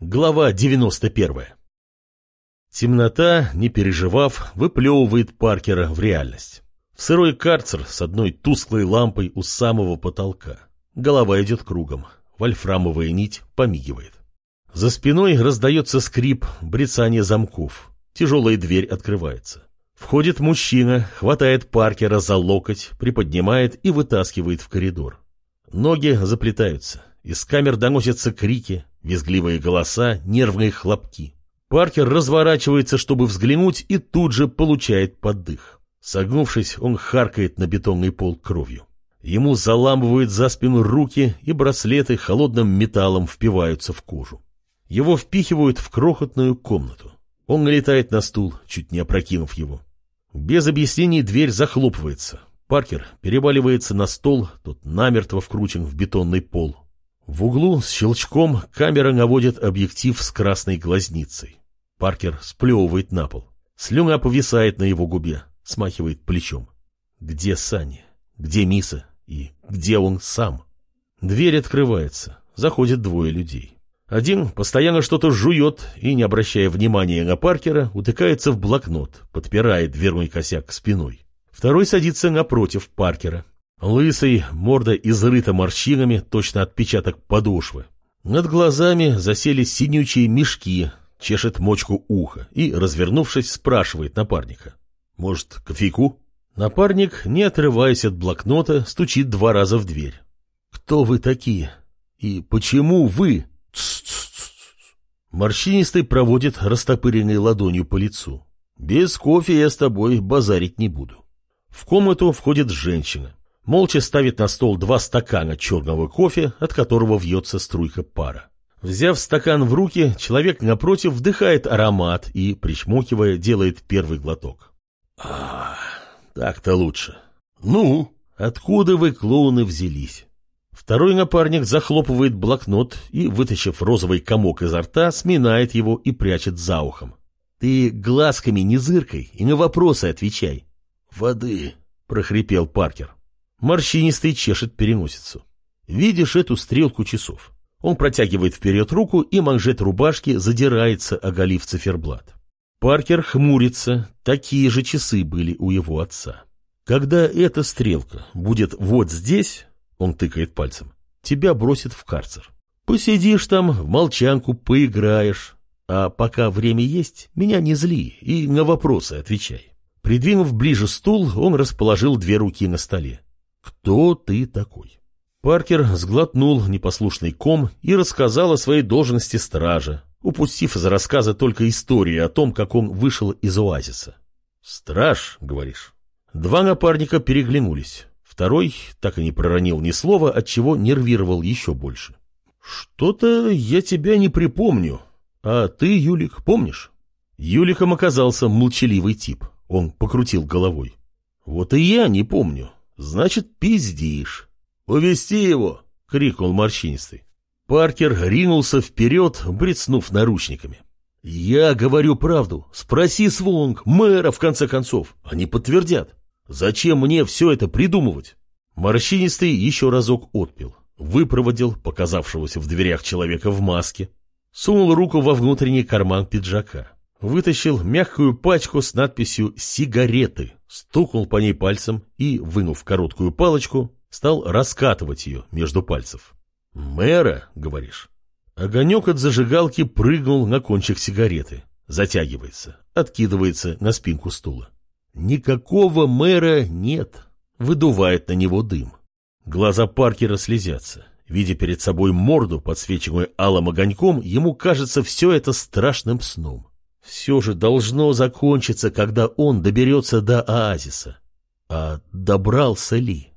Глава 91. Темнота, не переживав, выплевывает Паркера в реальность. В сырой карцер с одной тусклой лампой у самого потолка. Голова идет кругом. Вольфрамовая нить помигивает. За спиной раздается скрип, брецание замков. Тяжелая дверь открывается. Входит мужчина, хватает Паркера за локоть, приподнимает и вытаскивает в коридор. Ноги заплетаются. Из камер доносятся крики, визгливые голоса, нервные хлопки. Паркер разворачивается, чтобы взглянуть, и тут же получает поддых. Согнувшись, он харкает на бетонный пол кровью. Ему заламывают за спину руки, и браслеты холодным металлом впиваются в кожу. Его впихивают в крохотную комнату. Он налетает на стул, чуть не опрокинув его. Без объяснений дверь захлопывается. Паркер переваливается на стол, тот намертво вкручен в бетонный пол. В углу с щелчком камера наводит объектив с красной глазницей. Паркер сплевывает на пол. Слюна повисает на его губе, смахивает плечом. Где Саня? Где Миса? И где он сам? Дверь открывается. Заходят двое людей. Один постоянно что-то жует и, не обращая внимания на Паркера, утыкается в блокнот, подпирает дверной косяк спиной. Второй садится напротив Паркера, Лысый, морда изрыта морщинами, точно отпечаток подошвы. Над глазами засели синючие мешки, чешет мочку уха и, развернувшись, спрашивает напарника. «Может, кофейку?» Напарник, не отрываясь от блокнота, стучит два раза в дверь. «Кто вы такие? И почему вы?» Морщинистый проводит растопыренной ладонью по лицу. «Без кофе я с тобой базарить не буду». В комнату входит женщина молча ставит на стол два стакана черного кофе, от которого вьется струйка пара. Взяв стакан в руки, человек напротив вдыхает аромат и, причмокивая, делает первый глоток. А, так-то лучше. Ну, откуда вы, клоуны, взялись? Второй напарник захлопывает блокнот и, вытащив розовый комок изо рта, сминает его и прячет за ухом. Ты глазками не зыркай и на вопросы отвечай. Воды, прохрипел Паркер. Морщинистый чешет переносицу. Видишь эту стрелку часов? Он протягивает вперед руку, и манжет рубашки задирается, оголив циферблат. Паркер хмурится, такие же часы были у его отца. Когда эта стрелка будет вот здесь, он тыкает пальцем, тебя бросит в карцер. Посидишь там, в молчанку поиграешь, а пока время есть, меня не зли и на вопросы отвечай. Придвинув ближе стул, он расположил две руки на столе. «Кто ты такой?» Паркер сглотнул непослушный ком и рассказал о своей должности стража, упустив из рассказа только историю о том, как он вышел из оазиса. «Страж, говоришь?» Два напарника переглянулись. Второй так и не проронил ни слова, отчего нервировал еще больше. «Что-то я тебя не припомню. А ты, Юлик, помнишь?» Юликом оказался молчаливый тип. Он покрутил головой. «Вот и я не помню. Значит, пиздишь. Увести его! крикнул морщинистый. Паркер ринулся вперед, брецнув наручниками. «Я говорю правду. Спроси Свонг, мэра, в конце концов. Они подтвердят. Зачем мне все это придумывать?» Морщинистый еще разок отпил, выпроводил показавшегося в дверях человека в маске, сунул руку во внутренний карман пиджака, вытащил мягкую пачку с надписью «Сигареты», стукнул по ней пальцем и, вынув короткую палочку, стал раскатывать ее между пальцев. «Мэра, говоришь?» Огонек от зажигалки прыгнул на кончик сигареты, затягивается, откидывается на спинку стула. Никакого мэра нет, выдувает на него дым. Глаза Паркера слезятся. Видя перед собой морду, подсвеченную алым огоньком, ему кажется все это страшным сном. Все же должно закончиться, когда он доберется до оазиса. А добрался ли?